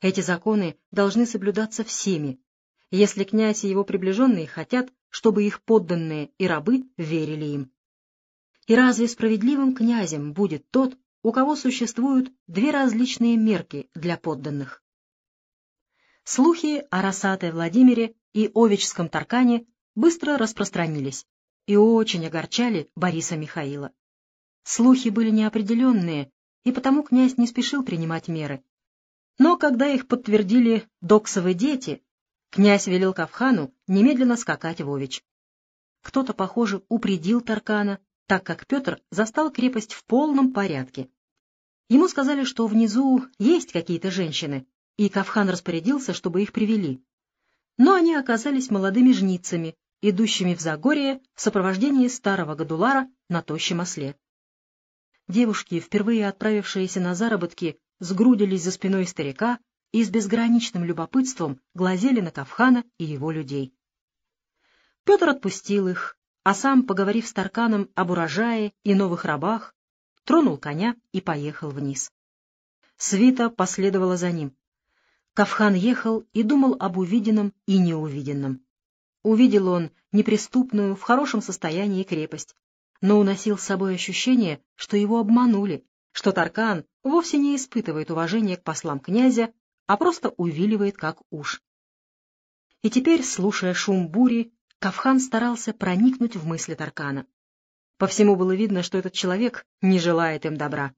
Эти законы должны соблюдаться всеми, если князь и его приближенные хотят, чтобы их подданные и рабы верили им. И разве справедливым князем будет тот, у кого существуют две различные мерки для подданных? Слухи о Росатой Владимире и Овечском Таркане быстро распространились и очень огорчали Бориса Михаила. Слухи были неопределенные, и потому князь не спешил принимать меры. Но когда их подтвердили доксовые дети, князь велел Кавхану немедленно скакать в Ович. Кто-то, похоже, упредил Таркана, так как Петр застал крепость в полном порядке. Ему сказали, что внизу есть какие-то женщины, и Кавхан распорядился, чтобы их привели. Но они оказались молодыми жницами, идущими в Загорье в сопровождении старого Гадулара на тощем осле. Девушки, впервые отправившиеся на заработки, сгрудились за спиной старика и с безграничным любопытством глазели на Кавхана и его людей. Петр отпустил их, а сам, поговорив с Тарканом об урожае и новых рабах, тронул коня и поехал вниз. Свита последовала за ним. Кавхан ехал и думал об увиденном и неувиденном. Увидел он неприступную, в хорошем состоянии крепость, но уносил с собой ощущение, что его обманули, что Таркан вовсе не испытывает уважения к послам князя, а просто увиливает как уж. И теперь, слушая шум бури, Кавхан старался проникнуть в мысли Таркана. По всему было видно, что этот человек не желает им добра.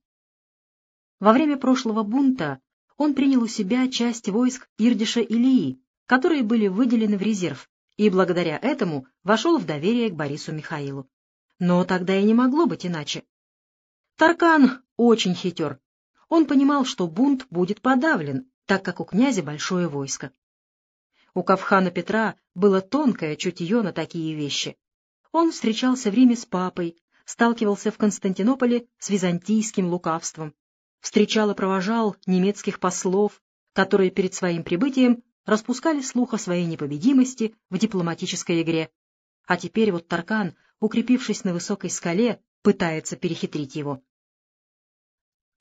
Во время прошлого бунта он принял у себя часть войск Ирдиша Илии, которые были выделены в резерв, и благодаря этому вошел в доверие к Борису Михаилу. Но тогда и не могло быть иначе. Таркан очень хитер. Он понимал, что бунт будет подавлен, так как у князя большое войско. У Кавхана Петра было тонкое чутье на такие вещи. Он встречался в Риме с папой, сталкивался в Константинополе с византийским лукавством, встречал и провожал немецких послов, которые перед своим прибытием распускали слух о своей непобедимости в дипломатической игре. А теперь вот Таркан, укрепившись на высокой скале, пытается перехитрить его.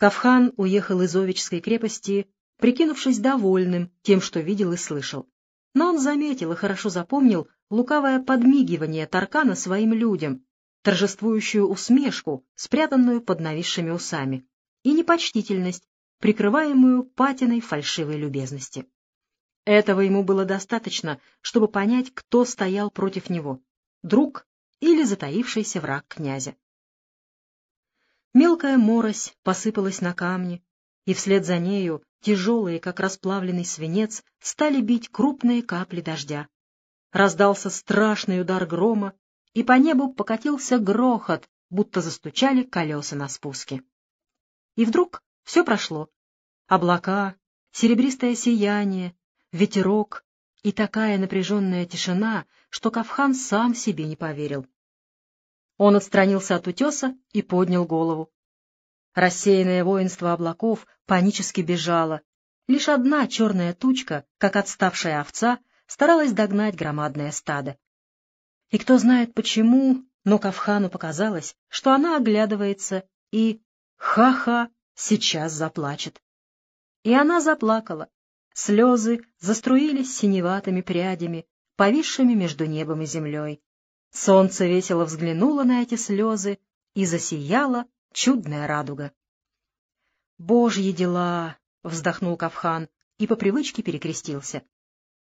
Кавхан уехал из Овечской крепости, прикинувшись довольным тем, что видел и слышал. Но он заметил и хорошо запомнил лукавое подмигивание Таркана своим людям, торжествующую усмешку, спрятанную под нависшими усами, и непочтительность, прикрываемую патиной фальшивой любезности. Этого ему было достаточно, чтобы понять, кто стоял против него — друг или затаившийся враг князя. Мелкая морось посыпалась на камни, и вслед за нею, тяжелые, как расплавленный свинец, стали бить крупные капли дождя. Раздался страшный удар грома, и по небу покатился грохот, будто застучали колеса на спуске. И вдруг все прошло. Облака, серебристое сияние, ветерок и такая напряженная тишина, что Кавхан сам себе не поверил. Он отстранился от утеса и поднял голову. Рассеянное воинство облаков панически бежало. Лишь одна черная тучка, как отставшая овца, старалась догнать громадное стадо. И кто знает почему, но Кавхану показалось, что она оглядывается и, ха-ха, сейчас заплачет. И она заплакала, Слезы заструились синеватыми прядями, повисшими между небом и землей. Солнце весело взглянуло на эти слезы, и засияла чудная радуга. «Божьи дела!» — вздохнул Кавхан и по привычке перекрестился.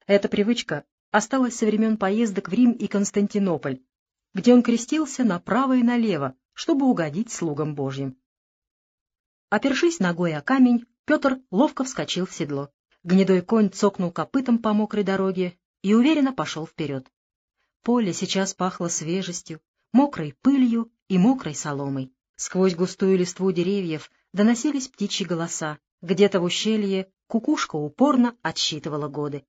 Эта привычка осталась со времен поездок в Рим и Константинополь, где он крестился направо и налево, чтобы угодить слугам Божьим. Опершись ногой о камень, Петр ловко вскочил в седло. Гнедой конь цокнул копытом по мокрой дороге и уверенно пошел вперед. Поле сейчас пахло свежестью, мокрой пылью и мокрой соломой. Сквозь густую листву деревьев доносились птичьи голоса. Где-то в ущелье кукушка упорно отсчитывала годы.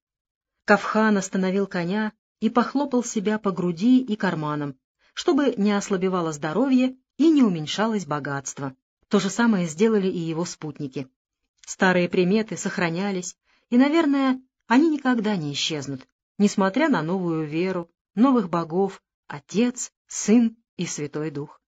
Кавхан остановил коня и похлопал себя по груди и карманам, чтобы не ослабевало здоровье и не уменьшалось богатство. То же самое сделали и его спутники. Старые приметы сохранялись, и, наверное, они никогда не исчезнут, несмотря на новую веру, новых богов, Отец, Сын и Святой Дух.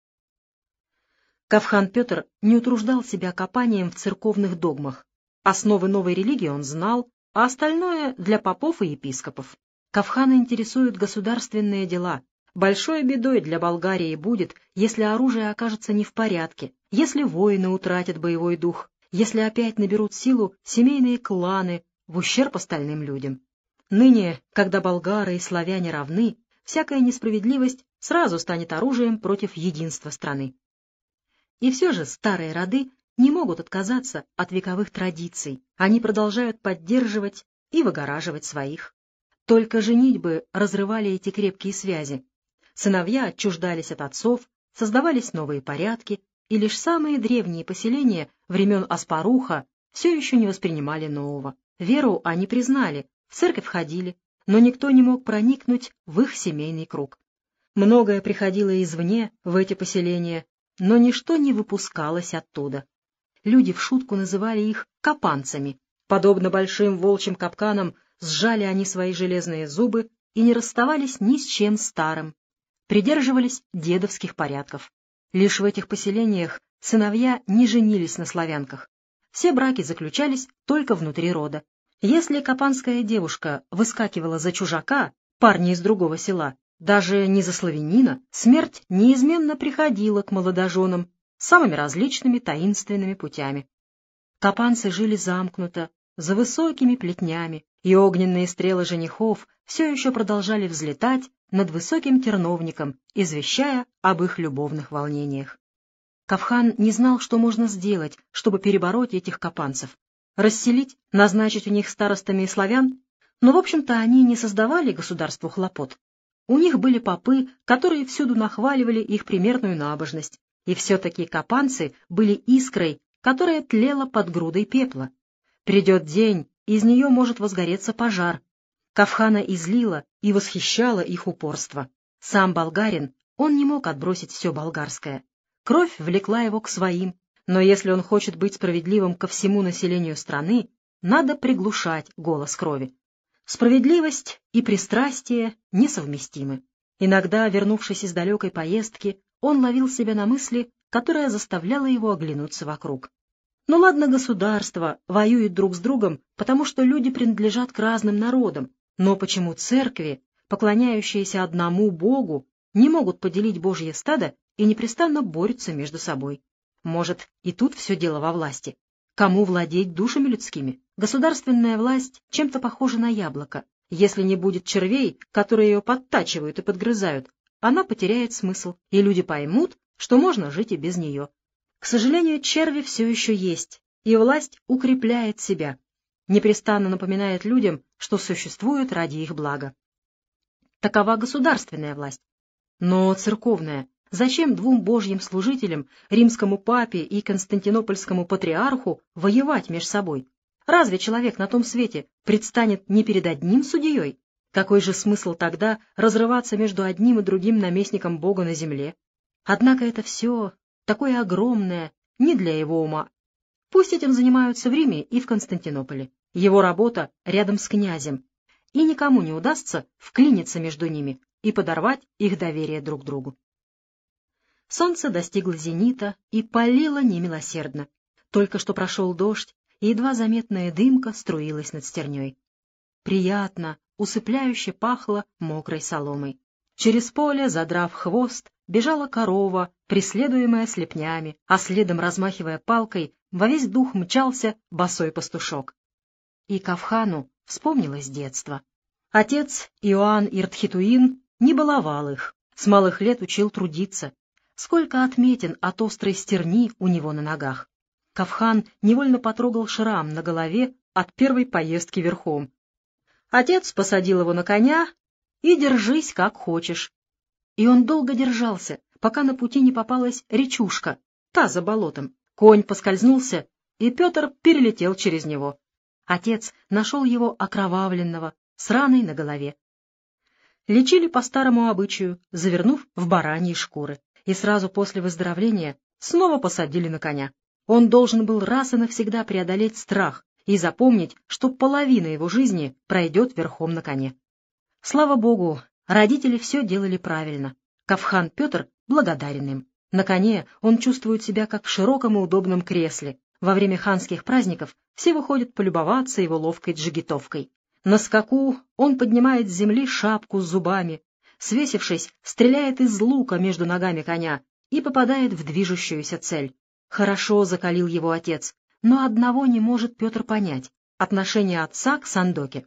Кавхан Петр не утруждал себя копанием в церковных догмах, Основы новой религии он знал, а остальное для попов и епископов. Кавхана интересуют государственные дела. Большой бедой для Болгарии будет, если оружие окажется не в порядке, если воины утратят боевой дух, если опять наберут силу семейные кланы в ущерб остальным людям. Ныне, когда болгары и славяне равны, всякая несправедливость сразу станет оружием против единства страны. И все же старые роды не могут отказаться от вековых традиций, они продолжают поддерживать и выгораживать своих. Только женитьбы разрывали эти крепкие связи. Сыновья отчуждались от отцов, создавались новые порядки, и лишь самые древние поселения времен Аспаруха все еще не воспринимали нового. Веру они признали, в церковь ходили, но никто не мог проникнуть в их семейный круг. Многое приходило извне в эти поселения, но ничто не выпускалось оттуда. Люди в шутку называли их «капанцами». Подобно большим волчьим капканам, сжали они свои железные зубы и не расставались ни с чем старым. Придерживались дедовских порядков. Лишь в этих поселениях сыновья не женились на славянках. Все браки заключались только внутри рода. Если капанская девушка выскакивала за чужака, парня из другого села, даже не за славянина, смерть неизменно приходила к молодоженам самыми различными таинственными путями. Капанцы жили замкнуто, за высокими плетнями, и огненные стрелы женихов все еще продолжали взлетать над высоким терновником, извещая об их любовных волнениях. Кавхан не знал, что можно сделать, чтобы перебороть этих капанцев. Расселить, назначить у них старостами славян? Но, в общем-то, они не создавали государству хлопот. У них были попы, которые всюду нахваливали их примерную набожность, и все-таки капанцы были искрой, которая тлела под грудой пепла. Придет день, из нее может возгореться пожар. Кавхана излила и восхищала их упорство. Сам болгарин, он не мог отбросить все болгарское. Кровь влекла его к своим, но если он хочет быть справедливым ко всему населению страны, надо приглушать голос крови. Справедливость и пристрастие несовместимы. Иногда, вернувшись из далекой поездки, он ловил себя на мысли, которая заставляла его оглянуться вокруг. Ну ладно, государства воюют друг с другом, потому что люди принадлежат к разным народам, но почему церкви, поклоняющиеся одному Богу, не могут поделить Божье стадо и непрестанно борются между собой? Может, и тут все дело во власти? Кому владеть душами людскими? Государственная власть чем-то похожа на яблоко. Если не будет червей, которые ее подтачивают и подгрызают, она потеряет смысл, и люди поймут, что можно жить и без нее. К сожалению, черви все еще есть, и власть укрепляет себя, непрестанно напоминает людям, что существует ради их блага. Такова государственная власть. Но церковная. Зачем двум божьим служителям, римскому папе и константинопольскому патриарху, воевать между собой? Разве человек на том свете предстанет не перед одним судьей? Какой же смысл тогда разрываться между одним и другим наместником Бога на земле? Однако это все такое огромное не для его ума. Пусть этим занимаются в Риме и в Константинополе. Его работа рядом с князем, и никому не удастся вклиниться между ними и подорвать их доверие друг другу. Солнце достигло зенита и палило немилосердно. Только что прошел дождь, и едва заметная дымка струилась над стерней. Приятно, усыпляюще пахло мокрой соломой. Через поле, задрав хвост, бежала корова, преследуемая слепнями, а следом, размахивая палкой, во весь дух мчался босой пастушок. И Кавхану вспомнилось детство. Отец Иоанн Иртхитуин не баловал их, с малых лет учил трудиться. Сколько отметин от острой стерни у него на ногах. Кавхан невольно потрогал шрам на голове от первой поездки верхом. Отец посадил его на коня и держись как хочешь. И он долго держался, пока на пути не попалась речушка, та за болотом. Конь поскользнулся, и Петр перелетел через него. Отец нашел его окровавленного, с раной на голове. Лечили по старому обычаю, завернув в бараньи шкуры, и сразу после выздоровления снова посадили на коня. Он должен был раз и навсегда преодолеть страх и запомнить, что половина его жизни пройдет верхом на коне. Слава богу, родители все делали правильно. Кавхан Петр благодарен им. На коне он чувствует себя как в широком и удобном кресле, Во время ханских праздников все выходят полюбоваться его ловкой джигитовкой. На скаку он поднимает с земли шапку с зубами, свесившись, стреляет из лука между ногами коня и попадает в движущуюся цель. Хорошо закалил его отец, но одного не может Петр понять — отношение отца к Сандоке.